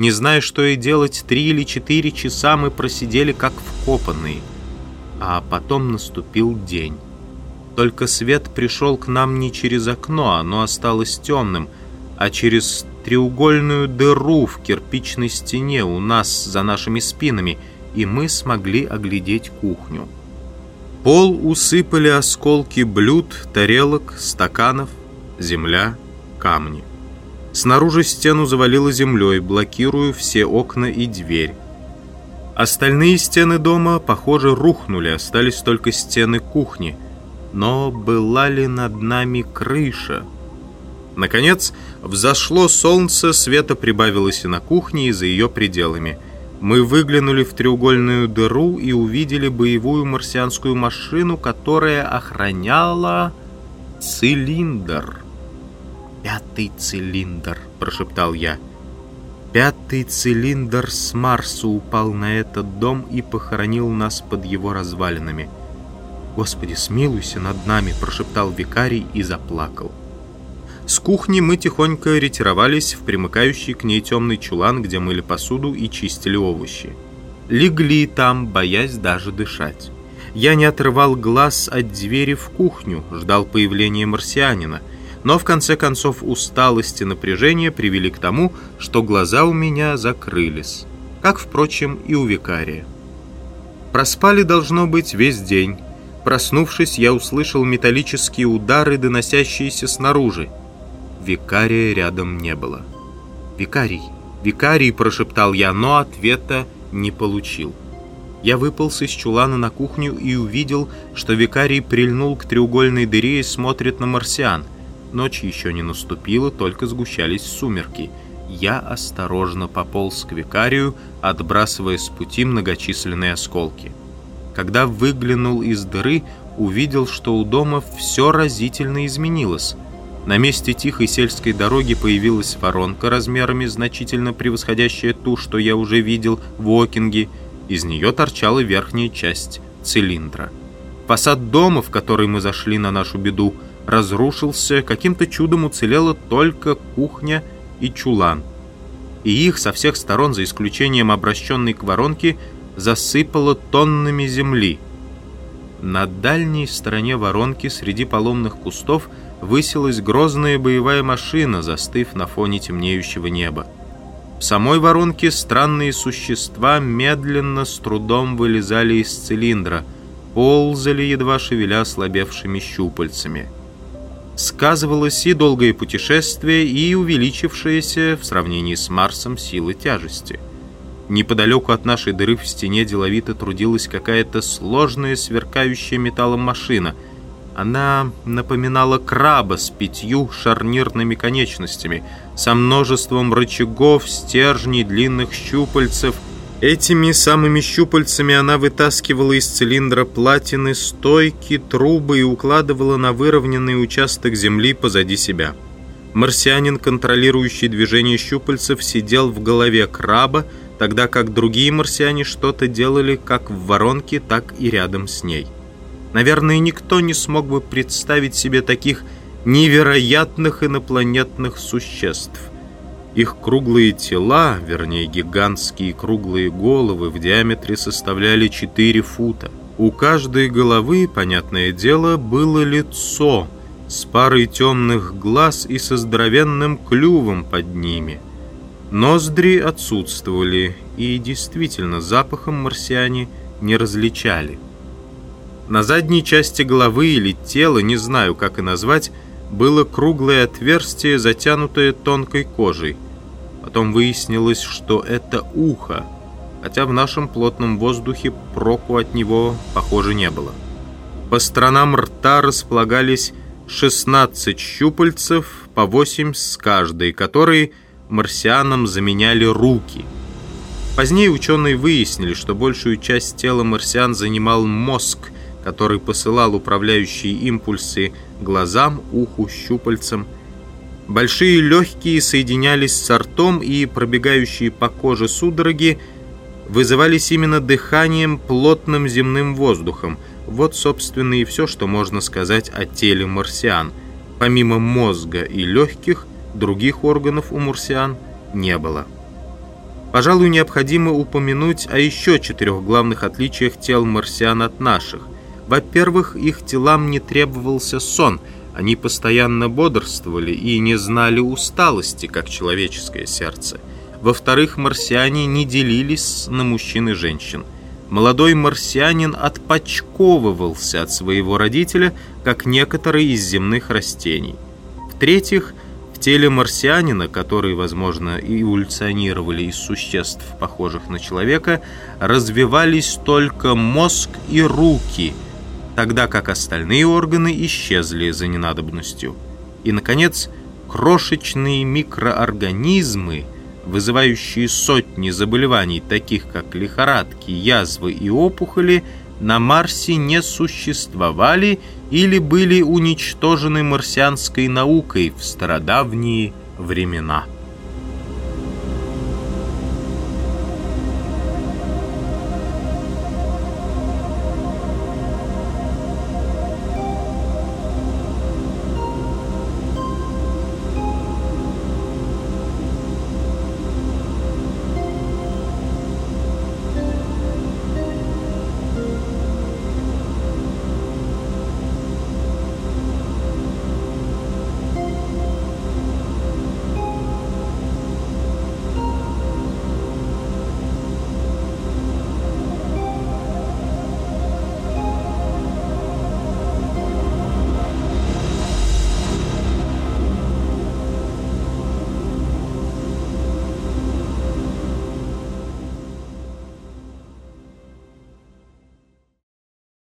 Не зная, что и делать, три или четыре часа мы просидели как вкопанные. А потом наступил день. Только свет пришел к нам не через окно, оно осталось темным, а через треугольную дыру в кирпичной стене у нас за нашими спинами, и мы смогли оглядеть кухню. Пол усыпали осколки блюд, тарелок, стаканов, земля, камни. Снаружи стену завалило землей, блокируя все окна и дверь. Остальные стены дома, похоже, рухнули, остались только стены кухни. Но была ли над нами крыша? Наконец, взошло солнце, света прибавилось и на кухне, и за ее пределами. Мы выглянули в треугольную дыру и увидели боевую марсианскую машину, которая охраняла цилиндр. «Пятый цилиндр», — прошептал я. «Пятый цилиндр с Марса упал на этот дом и похоронил нас под его развалинами». «Господи, смилуйся над нами», — прошептал викарий и заплакал. С кухни мы тихонько ретировались в примыкающий к ней темный чулан, где мыли посуду и чистили овощи. Легли там, боясь даже дышать. Я не отрывал глаз от двери в кухню, ждал появления марсианина — но в конце концов усталость и напряжение привели к тому, что глаза у меня закрылись, как, впрочем, и у викария. Проспали, должно быть, весь день. Проснувшись, я услышал металлические удары, доносящиеся снаружи. Викария рядом не было. «Викарий! Викарий!» – прошептал я, но ответа не получил. Я выполз из чулана на кухню и увидел, что викарий прильнул к треугольной дыре и смотрит на марсиан – Ночь еще не наступила, только сгущались сумерки. Я осторожно пополз к викарию, отбрасывая с пути многочисленные осколки. Когда выглянул из дыры, увидел, что у дома все разительно изменилось. На месте тихой сельской дороги появилась воронка размерами, значительно превосходящая ту, что я уже видел в Уокинге. Из нее торчала верхняя часть цилиндра. Фасад дома, в который мы зашли на нашу беду, разрушился, каким-то чудом уцелела только кухня и чулан. И их со всех сторон, за исключением обращенной к воронке, засыпало тоннами земли. На дальней стороне воронки среди поломных кустов высилась грозная боевая машина, застыв на фоне темнеющего неба. В самой воронке странные существа медленно с трудом вылезали из цилиндра, ползали, едва шевеля ослабевшими щупальцами сказывалось и долгое путешествие, и увеличившаяся в сравнении с Марсом сила тяжести. Неподалеку от нашей дыры в стене деловито трудилась какая-то сложная сверкающая металлом машина. Она напоминала краба с пятью шарнирными конечностями, со множеством рычагов, стержней, длинных щупальцев — Этими самыми щупальцами она вытаскивала из цилиндра платины стойки, трубы и укладывала на выровненный участок земли позади себя. Марсианин, контролирующий движение щупальцев, сидел в голове краба, тогда как другие марсиане что-то делали как в воронке, так и рядом с ней. Наверное, никто не смог бы представить себе таких невероятных инопланетных существ. Их круглые тела, вернее гигантские круглые головы в диаметре составляли 4 фута. У каждой головы, понятное дело, было лицо с парой темных глаз и со здоровенным клювом под ними. Ноздри отсутствовали, и действительно запахом марсиане не различали. На задней части головы или тела, не знаю, как и назвать, было круглое отверстие, затянутое тонкой кожей. Потом выяснилось, что это ухо, хотя в нашем плотном воздухе проку от него, похоже, не было. По сторонам рта располагались 16 щупальцев, по 8 с каждой, которые марсианам заменяли руки. Позднее ученые выяснили, что большую часть тела марсиан занимал мозг, который посылал управляющие импульсы глазам, уху, щупальцам. Большие легкие соединялись с ртом, и пробегающие по коже судороги вызывались именно дыханием плотным земным воздухом. Вот, собственно, и все, что можно сказать о теле марсиан. Помимо мозга и легких, других органов у марсиан не было. Пожалуй, необходимо упомянуть о еще четырех главных отличиях тел марсиан от наших. Во-первых, их телам не требовался сон, они постоянно бодрствовали и не знали усталости, как человеческое сердце. Во-вторых, марсиане не делились на мужчин и женщин. Молодой марсианин отпочковывался от своего родителя, как некоторые из земных растений. В-третьих, теле марсианина, которые, возможно, эволюционировали из существ, похожих на человека, развивались только мозг и руки, тогда как остальные органы исчезли за ненадобностью. И, наконец, крошечные микроорганизмы, вызывающие сотни заболеваний, таких как лихорадки, язвы и опухоли, на Марсе не существовали или были уничтожены марсианской наукой в стародавние времена.